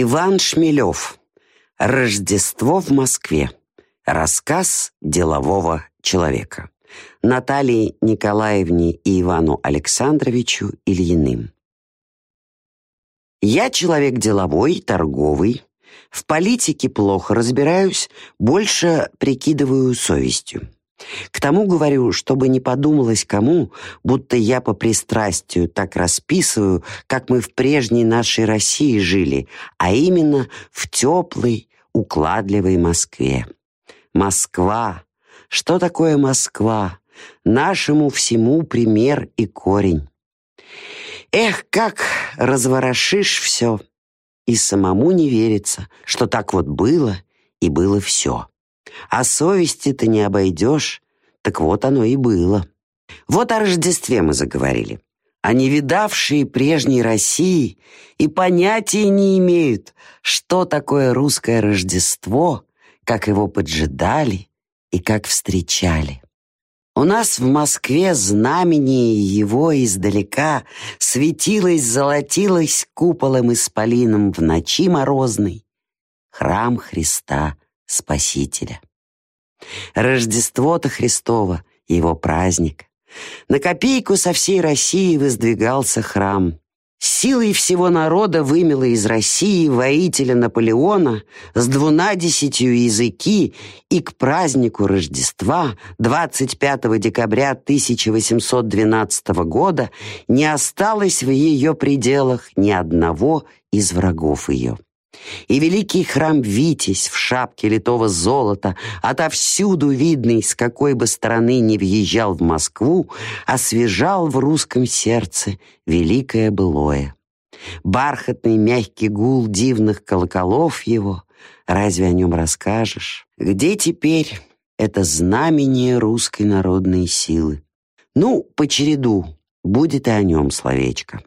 Иван Шмелев. Рождество в Москве. Рассказ делового человека. Наталье Николаевне и Ивану Александровичу Ильиным. Я человек деловой, торговый. В политике плохо разбираюсь, больше прикидываю совестью. К тому говорю, чтобы не подумалось кому, будто я по пристрастию так расписываю, как мы в прежней нашей России жили, а именно в теплой, укладливой Москве. Москва. Что такое Москва? Нашему всему пример и корень. Эх, как разворошишь все, и самому не верится, что так вот было, и было все. А совести-то не обойдешь. Так вот оно и было. Вот о Рождестве мы заговорили. Не видавшие прежней России и понятия не имеют, что такое русское Рождество, как его поджидали и как встречали. У нас в Москве знамение его издалека светилось, золотилось куполом исполином в ночи морозной. Храм Христа Спасителя. Рождество-то Христово, его праздник. На копейку со всей России воздвигался храм. Силой всего народа вымело из России воителя Наполеона с двунадесятью языки и к празднику Рождества 25 декабря 1812 года не осталось в ее пределах ни одного из врагов ее. И великий храм Витязь в шапке литого золота, отовсюду видный, с какой бы стороны не въезжал в Москву, освежал в русском сердце великое былое. Бархатный мягкий гул дивных колоколов его, разве о нем расскажешь? Где теперь это знамение русской народной силы? Ну, по череду будет и о нем словечко.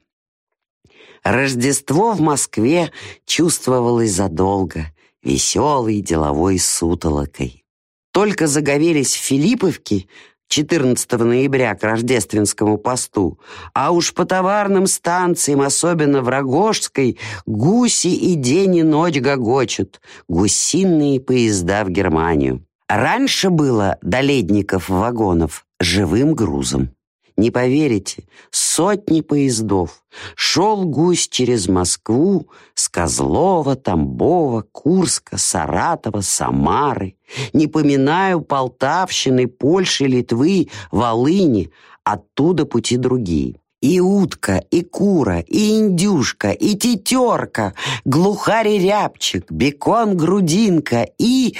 Рождество в Москве чувствовалось задолго, веселой деловой сутолокой. Только заговелись Филипповке 14 ноября к рождественскому посту, а уж по товарным станциям, особенно в Рогожской, гуси и день и ночь гогочут, гусиные поезда в Германию. Раньше было до ледников вагонов живым грузом. Не поверите, сотни поездов. Шел гусь через Москву с Козлова, Тамбова, Курска, Саратова, Самары. Не поминаю Полтавщины, Польши, Литвы, Волыни. Оттуда пути другие. И утка, и кура, и индюшка, и тетерка, глухарь и рябчик, бекон, грудинка и...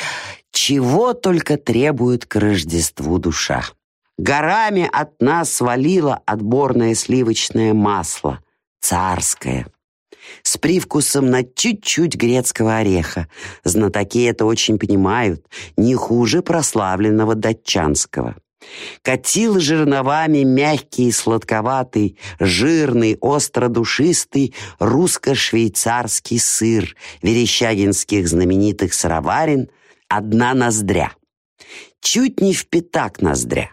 Чего только требует к Рождеству душа. Горами от нас свалило отборное сливочное масло, царское, с привкусом на чуть-чуть грецкого ореха. Знатоки это очень понимают, не хуже прославленного датчанского. Катил жирновами мягкий, сладковатый, жирный, остро-душистый русско-швейцарский сыр верещагинских знаменитых сыроварен «Одна ноздря». Чуть не в пятак ноздря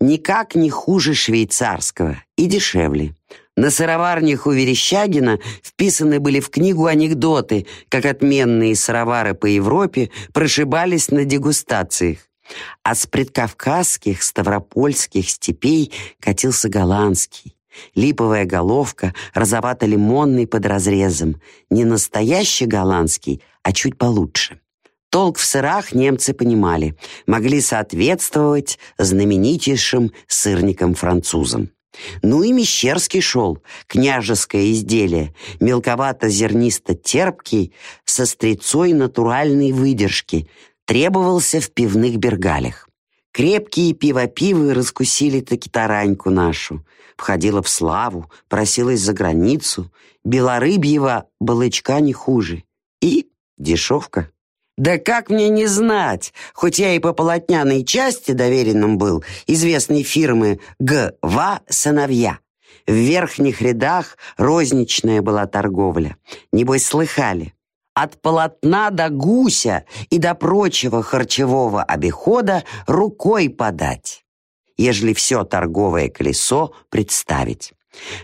никак не хуже швейцарского и дешевле. На сыроварнях у Верещагина вписаны были в книгу анекдоты, как отменные сыровары по Европе прошибались на дегустациях. А с предкавказских, ставропольских степей катился голландский. Липовая головка, розовато-лимонный под разрезом. Не настоящий голландский, а чуть получше. Толк в сырах немцы понимали, могли соответствовать знаменитейшим сырникам-французам. Ну и Мещерский шел, княжеское изделие, мелковато-зернисто-терпкий, со стрецой натуральной выдержки, требовался в пивных бергалях. Крепкие пивопивы раскусили таки тараньку нашу, входила в славу, просилась за границу, белорыбьего балычка не хуже. И дешевка. Да как мне не знать, хоть я и по полотняной части доверенным был, известной фирмы Г.В. «Сыновья». В верхних рядах розничная была торговля. Небось, слыхали. От полотна до гуся и до прочего харчевого обихода рукой подать, ежели все торговое колесо представить.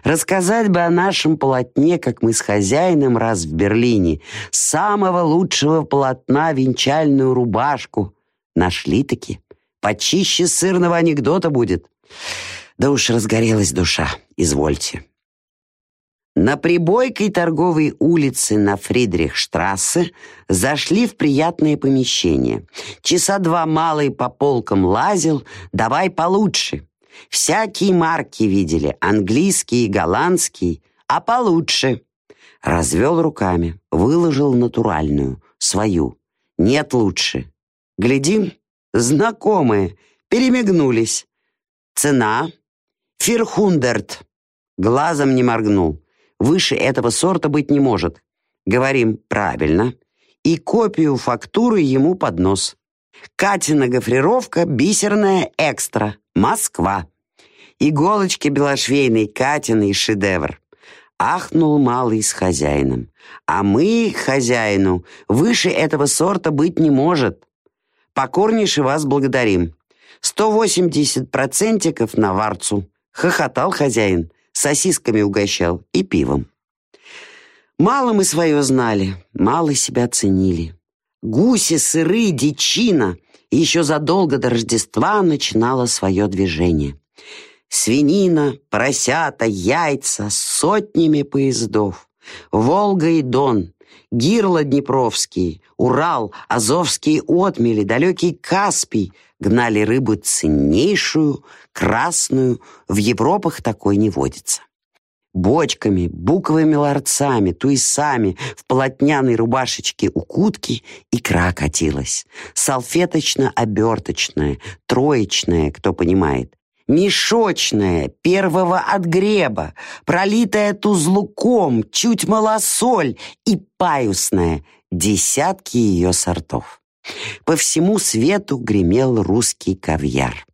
Рассказать бы о нашем полотне, как мы с хозяином раз в Берлине, самого лучшего полотна венчальную рубашку. Нашли-таки. Почище сырного анекдота будет. Да уж разгорелась душа, извольте. На прибойкой торговой улице на Фридрихштрассе зашли в приятное помещение. Часа два малый по полкам лазил, давай получше. Всякие марки видели, английские, голландские, а получше. Развел руками, выложил натуральную, свою. Нет лучше. Глядим, знакомые, перемигнулись. Цена? Фирхундерт. Глазом не моргнул. Выше этого сорта быть не может. Говорим правильно. И копию фактуры ему под нос. Катина гофрировка бисерная экстра. Москва. Иголочки белошвейной Катиной шедевр. Ахнул малый с хозяином. А мы, хозяину, выше этого сорта быть не может. Покорнейше вас благодарим. 180 процентиков на варцу. Хохотал хозяин, сосисками угощал и пивом. Мало мы свое знали, мало себя ценили. Гуси, сыры, дичина еще задолго до Рождества начинала свое движение. Свинина, поросята, яйца сотнями поездов. Волга и Дон, Гирло Днепровский, Урал, Азовские отмели, далекий Каспий гнали рыбу ценнейшую, красную, в Европах такой не водится. Бочками, буковыми ларцами, туисами в полотняной рубашечке у кутки икра катилась. Салфеточно-оберточная, троечная, кто понимает. Мешочная, первого от греба, пролитая тузлуком, чуть малосоль и паюсная, десятки ее сортов. По всему свету гремел русский кавьяр.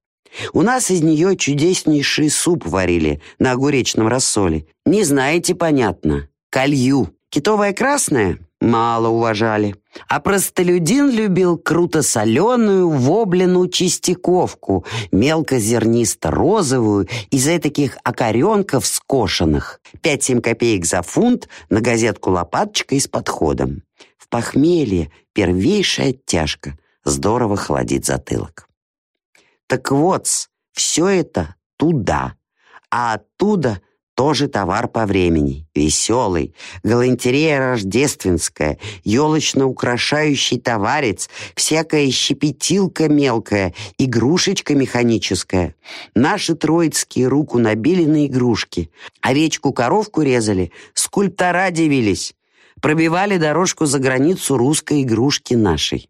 У нас из нее чудеснейший суп варили на огуречном рассоле. Не знаете, понятно. Колью. Китовая красная мало уважали. А простолюдин любил круто-соленую воблину чистяковку, мелко-зернисто-розовую, из таких окоренков скошенных. Пять-семь копеек за фунт на газетку лопаточкой с подходом. В похмелье первейшая тяжка, здорово холодит затылок. Так вот, все это туда, а оттуда тоже товар по времени, веселый, галантерея рождественская, елочно-украшающий товарец, всякая щепетилка мелкая, игрушечка механическая. Наши троицкие руку набили на игрушки. Овечку-коровку резали, скульптора дивились. Пробивали дорожку за границу русской игрушки нашей.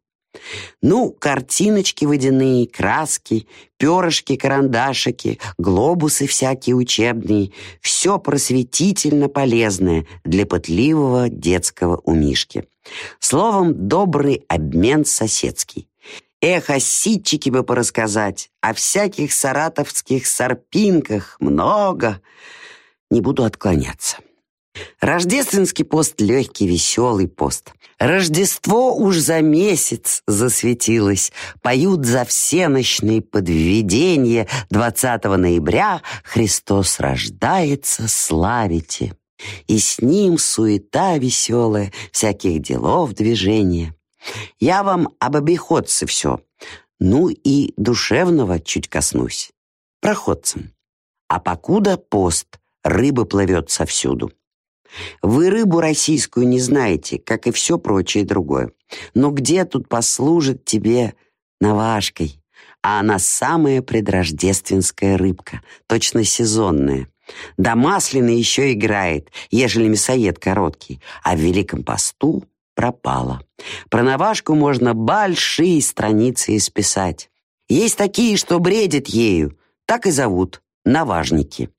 Ну, картиночки водяные, краски, перышки, карандашики, глобусы всякие учебные. Все просветительно полезное для пытливого детского умишки. Словом, добрый обмен соседский. Эх, о ситчике бы порассказать, о всяких саратовских сарпинках много. Не буду отклоняться. Рождественский пост — легкий, веселый пост. Рождество уж за месяц засветилось. Поют за всеночные подведения 20 ноября «Христос рождается, славите». И с ним суета веселая, всяких делов движения. Я вам об обиходце все. Ну и душевного чуть коснусь. Проходцам. А покуда пост, рыба плывет совсюду. Вы рыбу российскую не знаете, как и все прочее другое. Но где тут послужит тебе навашкой? А она самая предрождественская рыбка, точно сезонная. Да масляно еще играет, ежели мясоед короткий, а в Великом посту пропала. Про навашку можно большие страницы исписать. Есть такие, что бредят ею, так и зовут — наважники.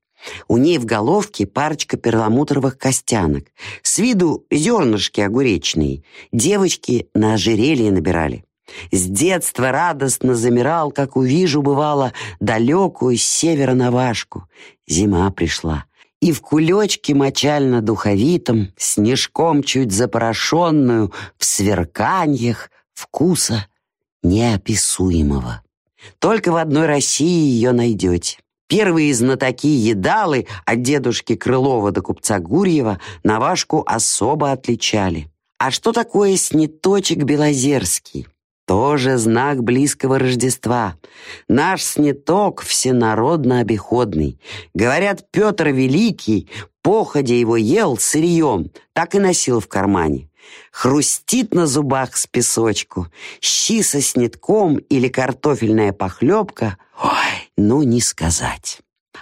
У ней в головке парочка перламутровых костянок. С виду зернышки огуречные. Девочки на ожерелье набирали. С детства радостно замирал, как увижу, бывало, далекую с севера Навашку. Зима пришла. И в кулечке мочально-духовитом, снежком чуть запорошенную, в сверканьях вкуса неописуемого. Только в одной России ее найдете. Первые знатоки едалы от дедушки Крылова до купца Гурьева Навашку особо отличали. А что такое сниточек белозерский? Тоже знак близкого Рождества. Наш сниток всенародно обиходный. Говорят, Петр Великий, походя его ел сырьем, так и носил в кармане. Хрустит на зубах с песочку, щи со снитком или картофельная похлебка. Ой, ну не сказать.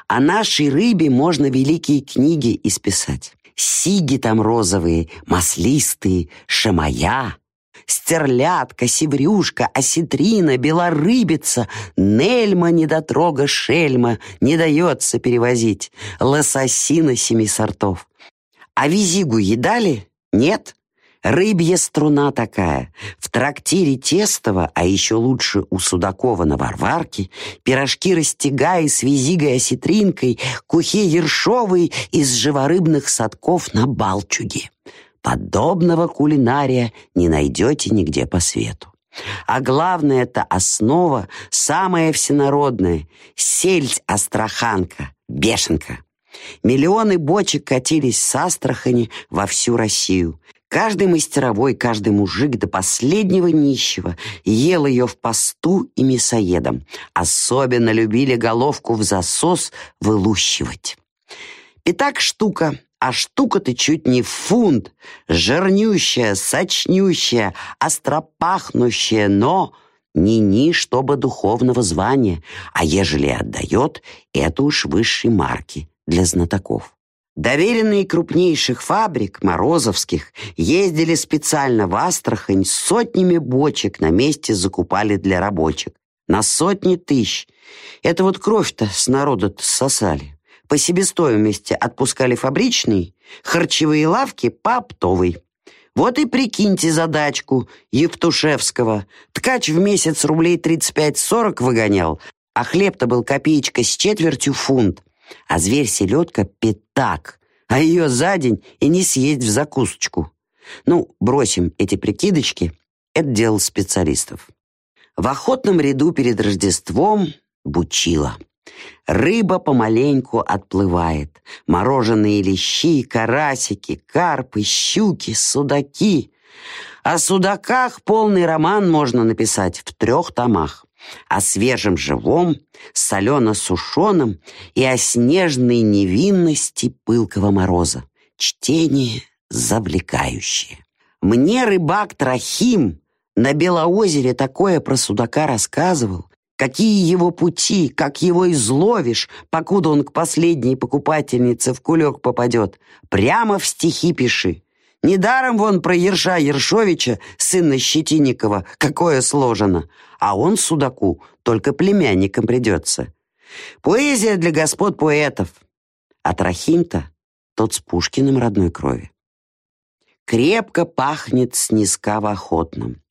О нашей рыбе можно великие книги исписать. Сиги там розовые, маслистые, шамая, стерлядка, севрюшка, осетрина, белорыбица, нельма недотрога шельма не дается перевозить, лососина семи сортов. А визигу едали? Нет? Рыбья струна такая. В трактире Тестова, а еще лучше у Судакова на Варварке, пирожки растягая с визигой осетринкой, кухе ершовой из живорыбных садков на Балчуге. Подобного кулинария не найдете нигде по свету. А главное, это основа, самая всенародная, сельдь-астраханка, бешенка. Миллионы бочек катились с Астрахани во всю Россию. Каждый мастеровой, каждый мужик до последнего нищего ел ее в посту и мясоедом. Особенно любили головку в засос вылущивать. Итак, штука а штука-то чуть не фунт, жирнющая, сочнющая, остропахнущая, но ни-ни, чтобы духовного звания, а ежели отдает, это уж высшей марки для знатоков. Доверенные крупнейших фабрик, Морозовских, ездили специально в Астрахань, сотнями бочек на месте закупали для рабочих. На сотни тысяч. Это вот кровь-то с народа сосали по себестоимости отпускали фабричные, харчевые лавки по оптовой. Вот и прикиньте задачку Евтушевского. Ткач в месяц рублей 35-40 выгонял, а хлеб-то был копеечка с четвертью фунт, а зверь-селедка — пятак, а ее за день и не съесть в закусочку. Ну, бросим эти прикидочки, это дело специалистов. В охотном ряду перед Рождеством бучила. Рыба помаленьку отплывает. Мороженые лещи, карасики, карпы, щуки, судаки. О судаках полный роман можно написать в трех томах. О свежем живом, солено-сушеном и о снежной невинности пылкого мороза. Чтение завлекающее. Мне рыбак Трохим на Белоозере такое про судака рассказывал, Какие его пути, как его изловишь, покуда он к последней покупательнице в кулек попадет. Прямо в стихи пиши. Недаром вон про Ерша Ершовича, сына Щетинникова, какое сложено. А он судаку только племянником придется. Поэзия для господ поэтов. А Трохим-то тот с Пушкиным родной крови. Крепко пахнет снизка в охотном.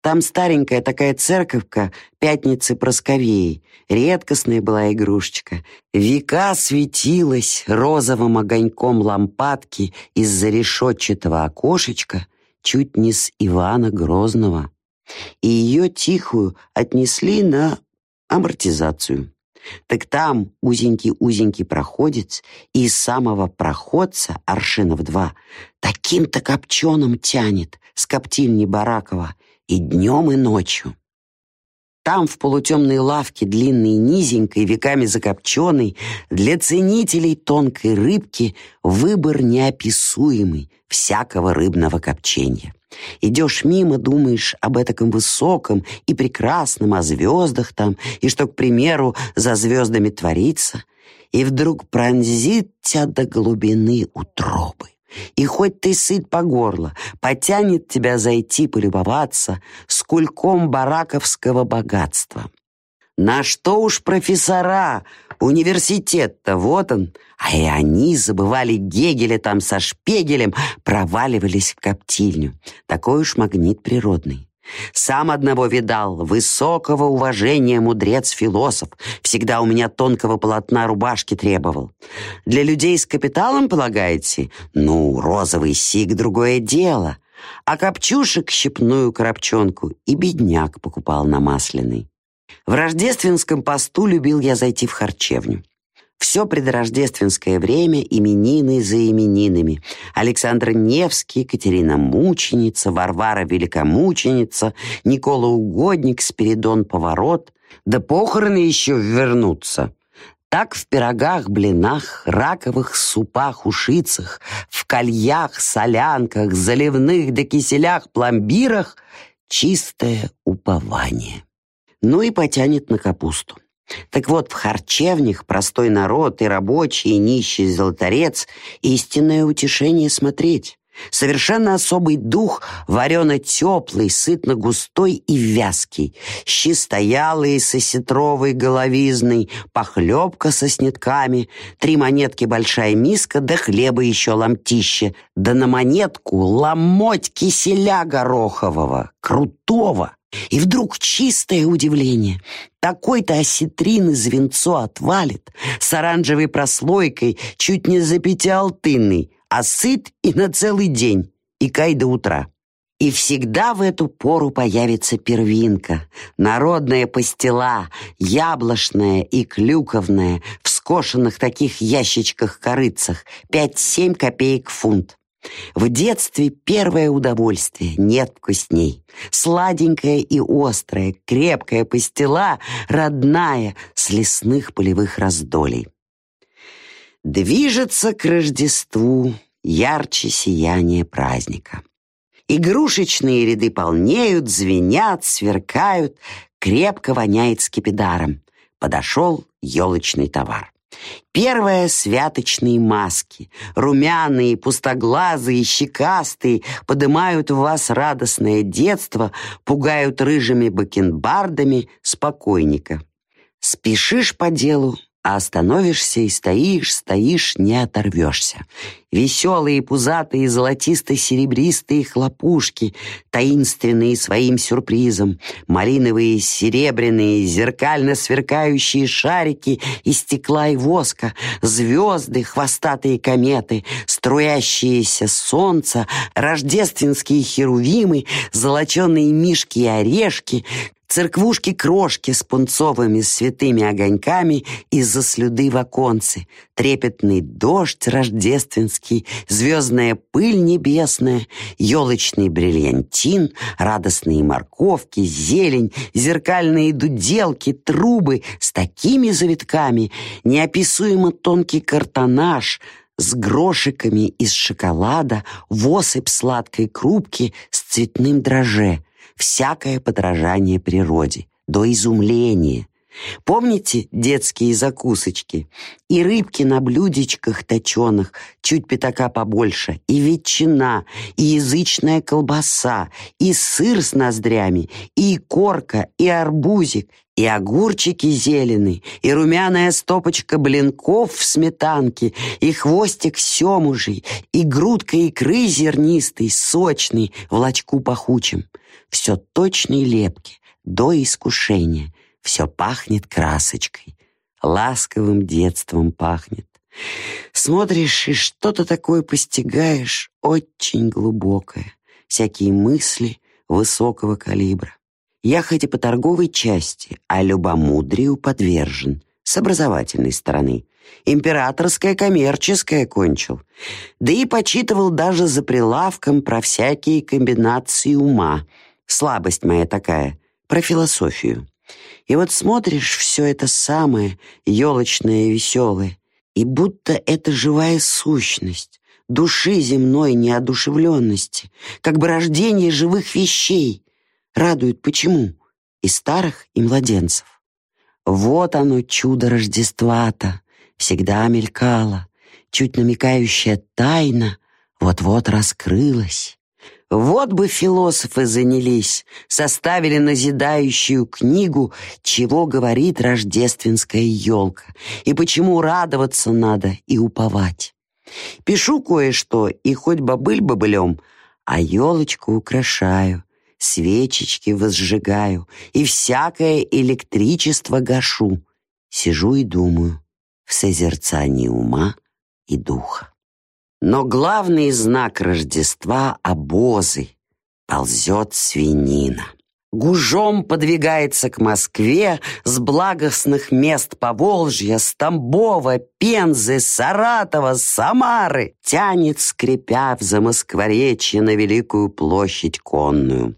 Там старенькая такая церковка Пятницы Просковеи. Редкостная была игрушечка. Века светилась розовым огоньком лампадки из-за решетчатого окошечка чуть не с Ивана Грозного. И ее тихую отнесли на амортизацию. Так там узенький-узенький проходец, и из самого проходца, аршинов два, таким-то копченым тянет с коптильни Баракова, и днем, и ночью. Там, в полутемной лавке, длинной низенькой, веками закопченной, для ценителей тонкой рыбки выбор неописуемый всякого рыбного копчения. Идешь мимо, думаешь об этом высоком и прекрасном, о звездах там, и что, к примеру, за звездами творится, и вдруг пронзит тебя до глубины утробы. И хоть ты сыт по горло, потянет тебя зайти полюбоваться скульком бараковского богатства. На что уж профессора, университет-то вот он, а и они забывали Гегеля там со Шпегелем, проваливались в коптильню. Такой уж магнит природный. Сам одного видал, высокого уважения мудрец-философ, всегда у меня тонкого полотна рубашки требовал. Для людей с капиталом, полагаете? Ну, розовый сик — другое дело. А копчушек щепную коробчонку и бедняк покупал на масляный. В рождественском посту любил я зайти в харчевню. Все предрождественское время именины за именинами. Александр Невский, Екатерина Мученица, Варвара Великомученица, Никола Угодник, Спиридон Поворот. Да похороны еще вернутся. Так в пирогах, блинах, раковых супах, ушицах, в кольях, солянках, заливных да киселях, пломбирах чистое упование. Ну и потянет на капусту. Так вот, в харчевнях простой народ и рабочий, и нищий золоторец истинное утешение смотреть. Совершенно особый дух, варено-теплый, сытно-густой и вязкий, щи стоялые с осетровой головизной, похлебка со снитками, три монетки большая миска, да хлеба еще ломтище, да на монетку ломоть киселя горохового, крутого. И вдруг чистое удивление. Такой-то осетрины звенцо отвалит, с оранжевой прослойкой, чуть не за пятиалтынный, а сыт и на целый день, и кай до утра. И всегда в эту пору появится первинка, народная пастила, яблочная и клюковная, в скошенных таких ящичках-корыцах, 5-7 копеек фунт. В детстве первое удовольствие, нет вкусней. Сладенькая и острая, крепкая пастила, родная, с лесных полевых раздолей. Движется к Рождеству ярче сияние праздника. Игрушечные ряды полнеют, звенят, сверкают, крепко воняет скипидаром. Подошел елочный товар. Первое — святочные маски. Румяные, пустоглазые, щекастые поднимают в вас радостное детство, пугают рыжими бакенбардами спокойника. Спешишь по делу, а остановишься и стоишь, стоишь, не оторвешься. Веселые, пузатые, золотисто-серебристые хлопушки, таинственные своим сюрпризом, малиновые, серебряные, зеркально сверкающие шарики из стекла и воска, звезды, хвостатые кометы, струящиеся солнца, рождественские херувимы, золоченые мишки и орешки, Церквушки-крошки с пунцовыми святыми огоньками из-за слюды в оконце, трепетный дождь рождественский, звездная пыль небесная, елочный бриллиантин, радостные морковки, зелень, зеркальные дуделки, трубы с такими завитками, неописуемо тонкий картонаж — с грошиками из шоколада, восыпь сладкой крупки с цветным дроже, всякое подражание природе, до изумления. Помните детские закусочки? И рыбки на блюдечках точеных, чуть пятака побольше, и ветчина, и язычная колбаса, и сыр с ноздрями, и корка, и арбузик, и огурчики зеленые, и румяная стопочка блинков в сметанке, и хвостик семужий, и грудка икры зернистой, сочной, в лачку пахучем. Все точной лепки, до искушения. Все пахнет красочкой, ласковым детством пахнет. Смотришь и что-то такое постигаешь очень глубокое, всякие мысли высокого калибра. Я хоть и по торговой части, а любомудрию подвержен, с образовательной стороны. Императорское коммерческое кончил. Да и почитывал даже за прилавком про всякие комбинации ума — Слабость моя такая, про философию. И вот смотришь все это самое, елочное и веселое, и будто это живая сущность, души земной неодушевленности, как бы рождение живых вещей. Радует почему? И старых, и младенцев. Вот оно, чудо Рождества-то, всегда мелькало, чуть намекающая тайна вот-вот раскрылась. Вот бы философы занялись, составили назидающую книгу «Чего говорит рождественская елка» и почему радоваться надо и уповать. Пишу кое-что и хоть бобыль бобылем, а елочку украшаю, свечечки возжигаю и всякое электричество гашу. Сижу и думаю в созерцании ума и духа. Но главный знак Рождества — обозы. Ползет свинина. гужом подвигается к Москве с благостных мест Поволжья, с Тамбова, Пензы, Саратова, Самары, тянет, скрипя в замоскворечье на Великую площадь конную.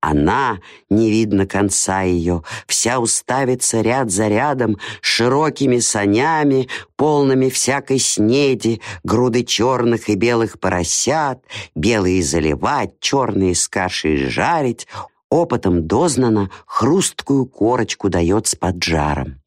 Она, не видно конца ее, вся уставится ряд за рядом широкими санями, полными всякой снеди, груды черных и белых поросят, белые заливать, черные с кашей жарить, опытом дознано хрусткую корочку дает с поджаром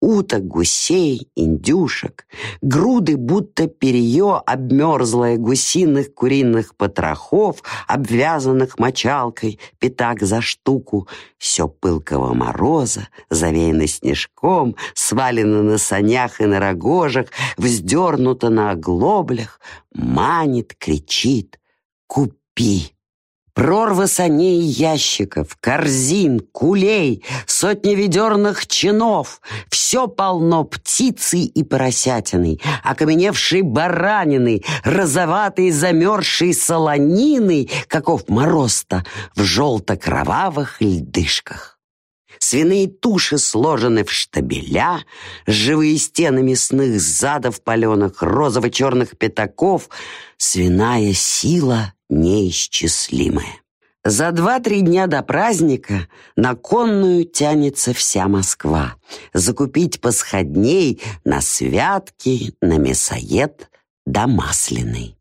уток, гусей, индюшек, груды будто перье обмерзлое гусиных куриных потрохов, обвязанных мочалкой, пятак за штуку, все пылкого мороза, завеяно снежком, свалено на санях и на рогожах, вздернуто на оглоблях, манит, кричит «Купи!» Прорва саней ящиков, корзин, кулей, сотни ведерных чинов. Все полно птицы и поросятиной, окаменевшей баранины, розоватой замерзшей солонины, каков мороз-то в желто-кровавых льдышках. Свиные туши сложены в штабеля, живые стены мясных задов паленых, розово-черных пятаков, свиная сила неисчислимое. За два-три дня до праздника на конную тянется вся Москва. Закупить посходней на святки, на мясоед да масляный.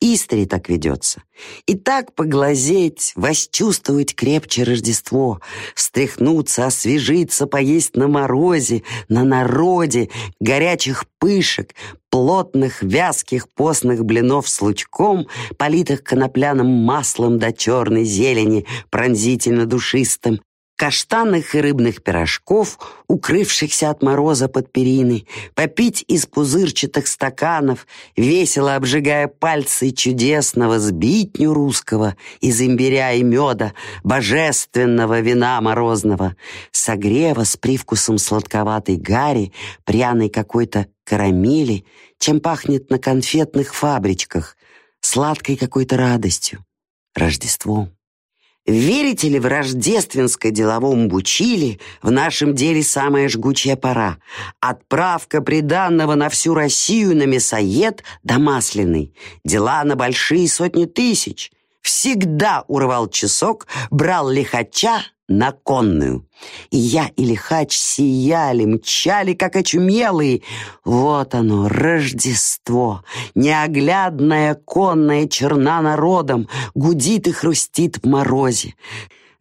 Истори так ведется. И так поглазеть, восчувствовать крепче Рождество, встряхнуться, освежиться, поесть на морозе, на народе, горячих пышек, плотных, вязких постных блинов с лучком, политых конопляным маслом до черной зелени, пронзительно душистым, каштанных и рыбных пирожков, укрывшихся от мороза под периной, попить из пузырчатых стаканов, весело обжигая пальцы чудесного сбитню русского из имбиря и меда, божественного вина морозного, согрева с привкусом сладковатой гари, пряной какой-то карамели, чем пахнет на конфетных фабричках, сладкой какой-то радостью, Рождеством. Верите ли в рождественское деловом бучили в нашем деле самая жгучая пора? Отправка приданного на всю Россию на мясоед до масляный. Дела на большие сотни тысяч. Всегда урвал часок, брал лихача, на конную. И я и лихач сияли, мчали, как очумелые. Вот оно, Рождество, неоглядная конная черна народом, гудит и хрустит в морозе.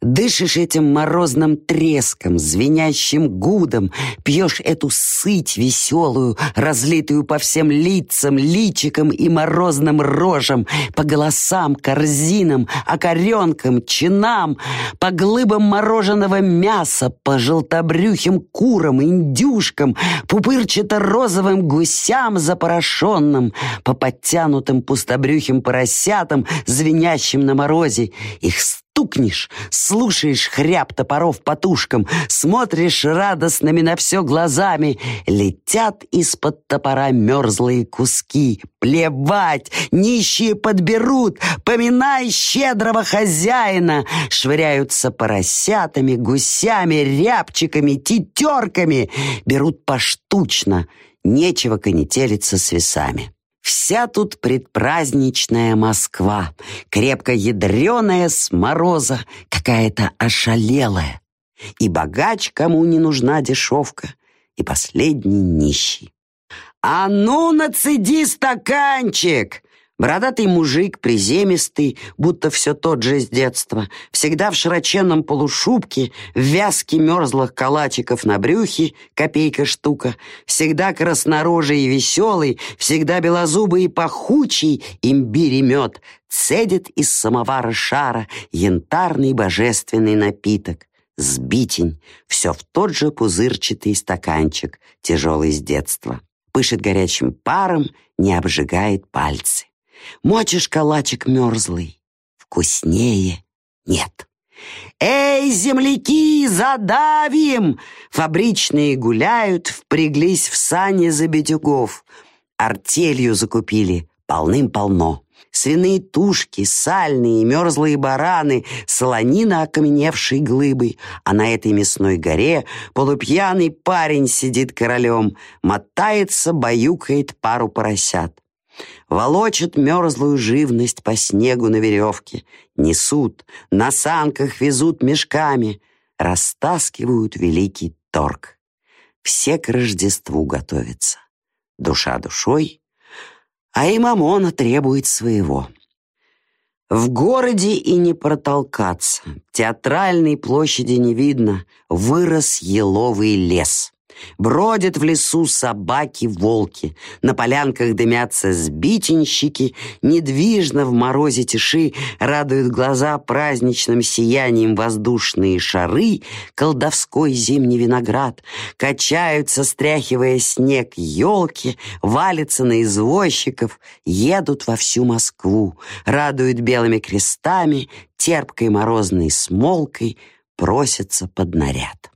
Дышишь этим морозным треском, звенящим гудом, пьешь эту сыть веселую, разлитую по всем лицам, личикам и морозным рожам, по голосам, корзинам, окоренкам, чинам, по глыбам мороженого мяса, по желтобрюхим курам, индюшкам, пупырчато-розовым гусям запорошенным, по подтянутым пустобрюхим поросятам, звенящим на морозе. Их стукнешь, слушаешь хряб топоров по тушкам, смотришь радостными на все глазами, летят из-под топора мерзлые куски. Плевать, нищие подберут, поминай щедрого хозяина, швыряются поросятами, гусями, рябчиками, тетерками, берут поштучно, нечего конетелиться с весами. Вся тут предпраздничная Москва, крепко ядреная с мороза, какая-то ошалелая. И богач, кому не нужна дешевка, и последний нищий. «А ну, нацеди стаканчик!» Бородатый мужик, приземистый, будто все тот же с детства, всегда в широченном полушубке, в вязке мерзлых калачиков на брюхе, копейка штука, всегда краснорожий и веселый, всегда белозубый и пахучий, имбирь и мед, цедит из самовара шара янтарный божественный напиток. Сбитень, все в тот же пузырчатый стаканчик, тяжелый с детства. Пышет горячим паром, не обжигает пальцы. Мочишь калачик мерзлый, вкуснее нет. «Эй, земляки, задавим!» Фабричные гуляют, впряглись в сани за бедюгов. Артелью закупили, полным-полно. свиные тушки, сальные, мерзлые бараны, солонина окаменевшей глыбой, а на этой мясной горе полупьяный парень сидит королем, мотается, баюкает пару поросят. Волочат мерзлую живность по снегу на веревке, несут, на санках везут мешками, растаскивают великий торг. Все к Рождеству готовятся. Душа душой, а и мамона требует своего. В городе и не протолкаться, театральной площади не видно, вырос еловый лес. Бродят в лесу собаки-волки, на полянках дымятся сбитенщики, недвижно в морозе тиши радуют глаза праздничным сиянием воздушные шары, колдовской зимний виноград, качаются, стряхивая снег елки, валятся на извозчиков, едут во всю Москву, радуют белыми крестами, терпкой морозной смолкой, просятся под наряд.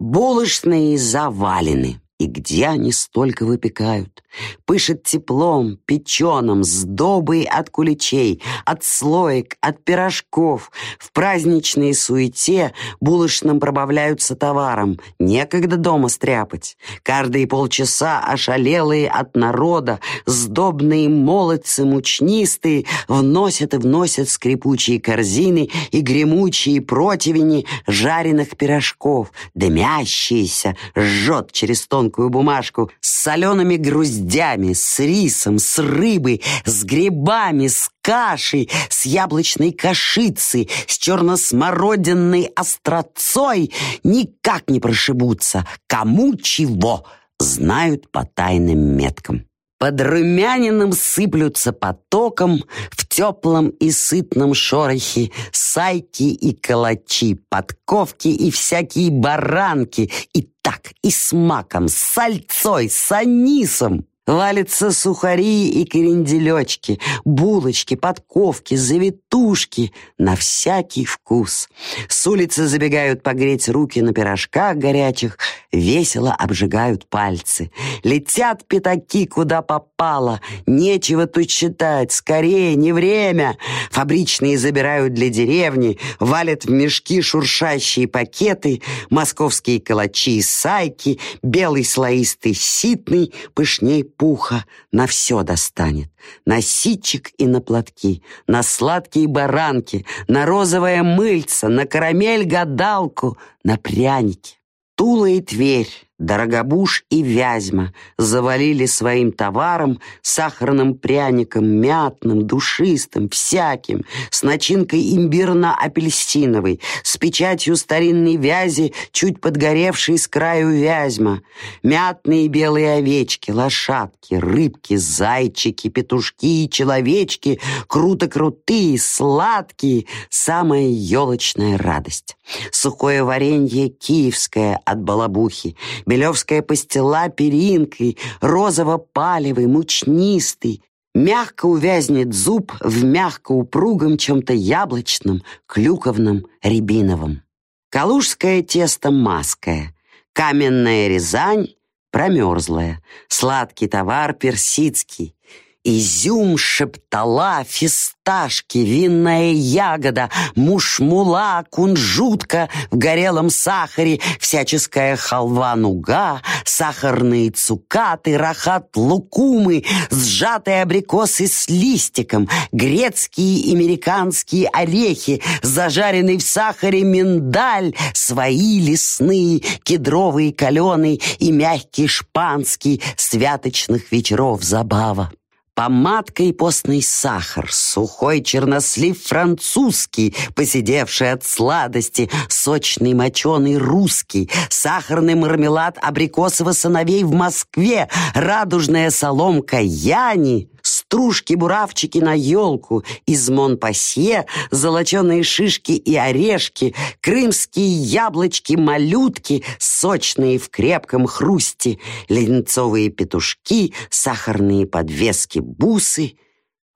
Булочные завалены. И где они столько выпекают? Пышет теплом, печеным, сдобой от куличей, от слоек, от пирожков. В праздничной суете булочным пробавляются товаром. Некогда дома стряпать. Каждые полчаса ошалелые от народа, сдобные молодцы мучнистые вносят и вносят скрипучие корзины и гремучие противени жареных пирожков, дымящиеся, жжет через тонкую тонкую бумажку с солеными груздями, с рисом, с рыбой, с грибами, с кашей, с яблочной кашицей, с черносмородинной остротцой никак не прошибутся. Кому чего знают по тайным меткам. Под румянином сыплются потоком в теплом и сытном шорохе сайки и калачи, подковки и всякие баранки, и так, и с маком, с сальцой, с анисом. Валятся сухари и кренделечки, булочки, подковки, завитушки на всякий вкус. С улицы забегают погреть руки на пирожках горячих, весело обжигают пальцы. Летят пятаки куда попало, нечего тут считать, скорее, не время. Фабричные забирают для деревни, валят в мешки шуршащие пакеты, московские калачи и сайки, белый слоистый ситный, пышней пуха на все достанет. На ситчик и на платки, на сладкие баранки, на розовое мыльце, на карамель-гадалку, на пряники. Тула и Тверь Дорогобуш и Вязьма завалили своим товаром, сахарным пряником, мятным, душистым, всяким, с начинкой имбирно-апельсиновой, с печатью старинной вязи, чуть подгоревшей с краю Вязьма. Мятные белые овечки, лошадки, рыбки, зайчики, петушки и человечки, круто-крутые, сладкие, самая елочная радость. Сухое варенье киевское от балабухи, Белевская пастила перинкой, розово-палевый, мучнистый. Мягко увязнет зуб в мягко-упругом чем-то яблочном, клюковном, рябиновом. Калужское тесто маское, каменная Рязань промерзлая, сладкий товар персидский, изюм, шептала, фисташки, винная ягода, мушмула, кунжутка в горелом сахаре, всяческая халва-нуга, сахарные цукаты, рахат лукумы, сжатые абрикосы с листиком, грецкие и американские орехи, зажаренный в сахаре миндаль, свои лесные, кедровые, каленый и мягкий шпанский, святочных вечеров забава. Помадка и постный сахар, сухой чернослив французский, посидевший от сладости, сочный моченый русский, сахарный мармелад абрикосово сыновей в Москве, радужная соломка Яни, стружки-буравчики на елку, из Монпасье, золоченые шишки и орешки, крымские яблочки-малютки, сочные в крепком хрусте, ленцовые петушки, сахарные подвески-бусы,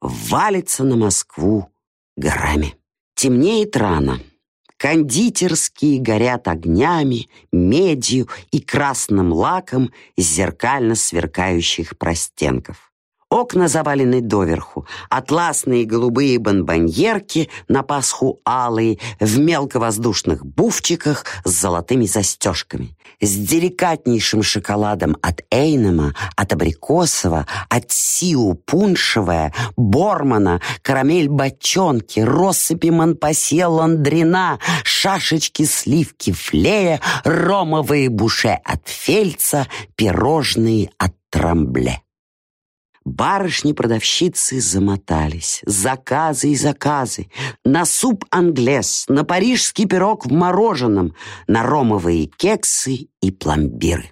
валится на Москву горами. Темнеет рано. Кондитерские горят огнями, медью и красным лаком зеркально сверкающих простенков. Окна завалены доверху, атласные голубые бонбоньерки на Пасху алые, в мелковоздушных буфчиках с золотыми застежками, с деликатнейшим шоколадом от Эйнема, от Абрикосова, от Сиу Пуншевая, Бормана, карамель бочонки, россыпи Монпасье Лондрина, шашечки сливки флея, ромовые буше от Фельца, пирожные от Трамбле. Барышни-продавщицы замотались. Заказы и заказы. На суп англес, на парижский пирог в мороженом, на ромовые кексы и пломбиры.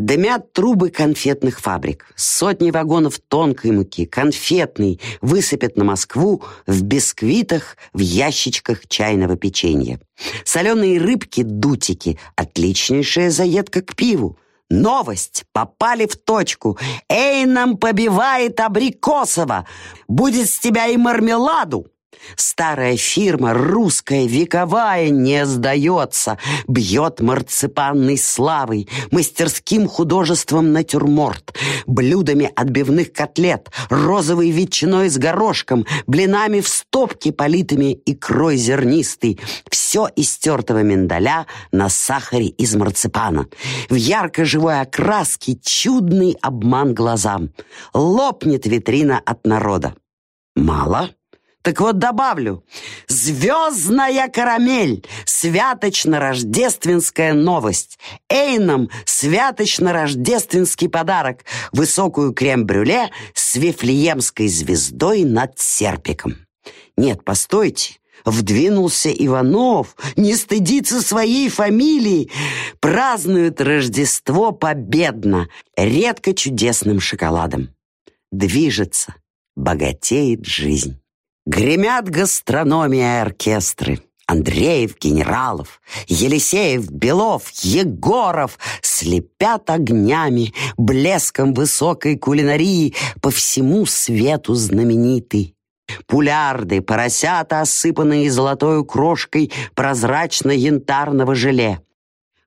Дымят трубы конфетных фабрик. Сотни вагонов тонкой муки, конфетной, высыпят на Москву в бисквитах, в ящичках чайного печенья. Соленые рыбки-дутики – отличнейшая заедка к пиву. Новость! Попали в точку. Эй, нам побивает Абрикосова. Будет с тебя и мармеладу. Старая фирма, русская, вековая, не сдается, бьет марципанной славой, мастерским художеством натюрморт, блюдами отбивных котлет, розовой ветчиной с горошком, блинами в стопке, политыми икрой зернистой, все из тертого миндаля на сахаре из марципана. В ярко-живой окраске чудный обман глазам. Лопнет витрина от народа. Мало? Так вот добавлю. Звездная карамель. Святочно-рождественская новость. Эйном святочно-рождественский подарок. Высокую крем-брюле с вифлеемской звездой над серпиком. Нет, постойте. Вдвинулся Иванов, не стыдится своей фамилии. Празднуют Рождество победно, редко чудесным шоколадом. Движется, богатеет жизнь. Гремят гастрономия оркестры. Андреев, Генералов, Елисеев, Белов, Егоров слепят огнями, блеском высокой кулинарии по всему свету знаменитый. Пулярды, поросята, осыпанные золотой крошкой прозрачно-янтарного желе.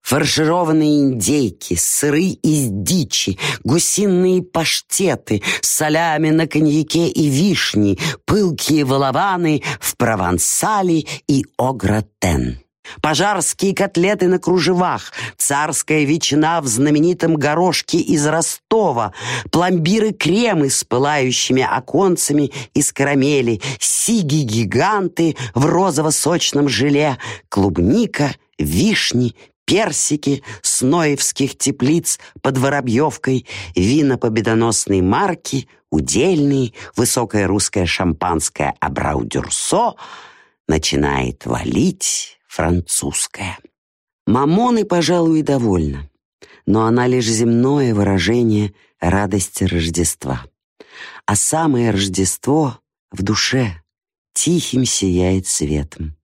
Фаршированные индейки, сыры из дичи, гусиные паштеты, солями на коньяке и вишни, пылкие волованы в провансале и огратен. Пожарские котлеты на кружевах, царская ветчина в знаменитом горошке из Ростова, пломбиры-кремы с пылающими оконцами из карамели, сиги-гиганты в розово-сочном желе, клубника, вишни, персики с ноевских теплиц под Воробьевкой, вина победоносной марки, удельные, высокое русское шампанское Абрау-Дюрсо начинает валить французское. Мамоны, пожалуй, довольна, но она лишь земное выражение радости Рождества. А самое Рождество в душе тихим сияет светом.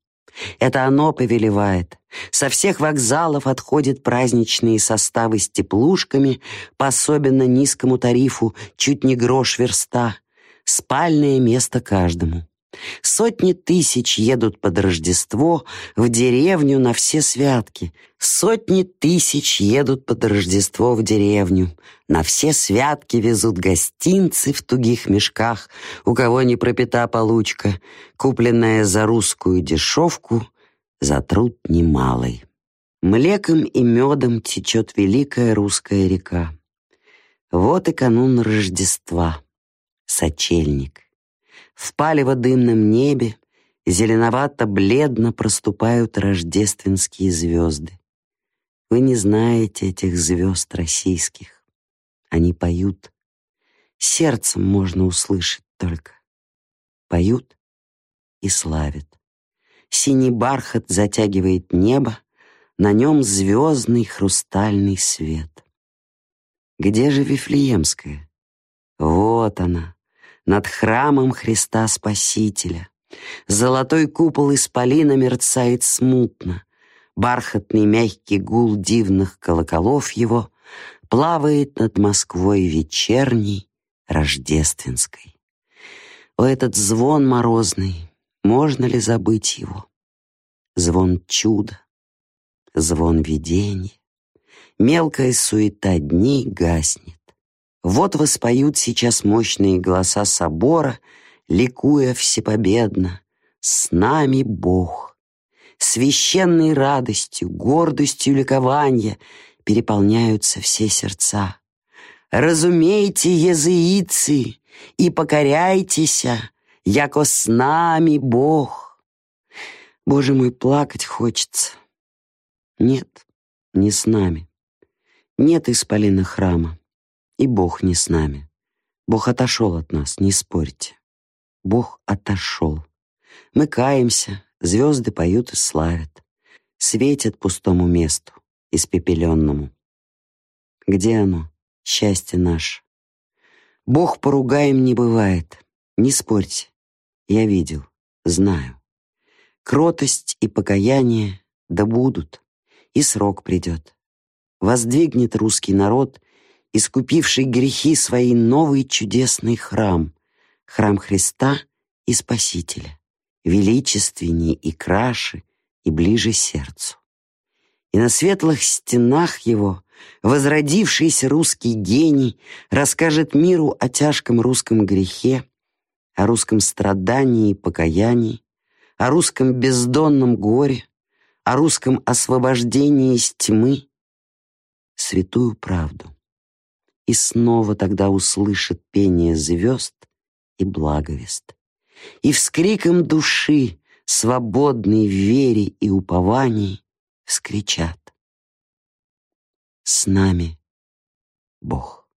Это оно повелевает. Со всех вокзалов отходят праздничные составы с теплушками по особенно низкому тарифу, чуть не грош верста. Спальное место каждому. Сотни тысяч едут под Рождество в деревню на все святки. Сотни тысяч едут под Рождество в деревню. На все святки везут гостинцы в тугих мешках, у кого не пропита получка, купленная за русскую дешевку, за труд немалый. Млеком и медом течет великая русская река. Вот и канун Рождества, сочельник. В палево-дымном небе зеленовато-бледно проступают рождественские звезды. Вы не знаете этих звезд российских. Они поют. Сердцем можно услышать только. Поют и славят. Синий бархат затягивает небо, на нем звездный хрустальный свет. Где же Вифлеемская? Вот она, над храмом Христа Спасителя. Золотой купол исполина мерцает смутно. Бархатный мягкий гул дивных колоколов его плавает над Москвой вечерней, рождественской. О, этот звон морозный, можно ли забыть его? Звон чуда, звон видения. Мелкая суета дней гаснет. Вот воспоют сейчас мощные голоса собора, ликуя всепобедно. С нами Бог. Священной радостью, гордостью ликования переполняются все сердца. Разумейте, языицы, и покоряйтеся, яко с нами Бог. Боже мой, плакать хочется. Нет, не с нами. Нет исполина храма. И Бог не с нами. Бог отошел от нас, не спорьте. Бог отошел. Мы каемся, звезды поют и славят. Светят пустому месту, испепеленному. Где оно, счастье наше? Бог поругаем не бывает. Не спорьте. Я видел, знаю. Кротость и покаяние да будут, и срок придет. Воздвигнет русский народ искупивший грехи свои новый чудесный храм, храм Христа и Спасителя, величественней и краше, и ближе сердцу. И на светлых стенах его возродившийся русский гений расскажет миру о тяжком русском грехе, о русском страдании и покаянии, о русском бездонном горе, о русском освобождении из тьмы, святую правду и снова тогда услышит пение звезд и благовест. И вскриком души, свободной в вере и уповании, вскричат. С нами Бог.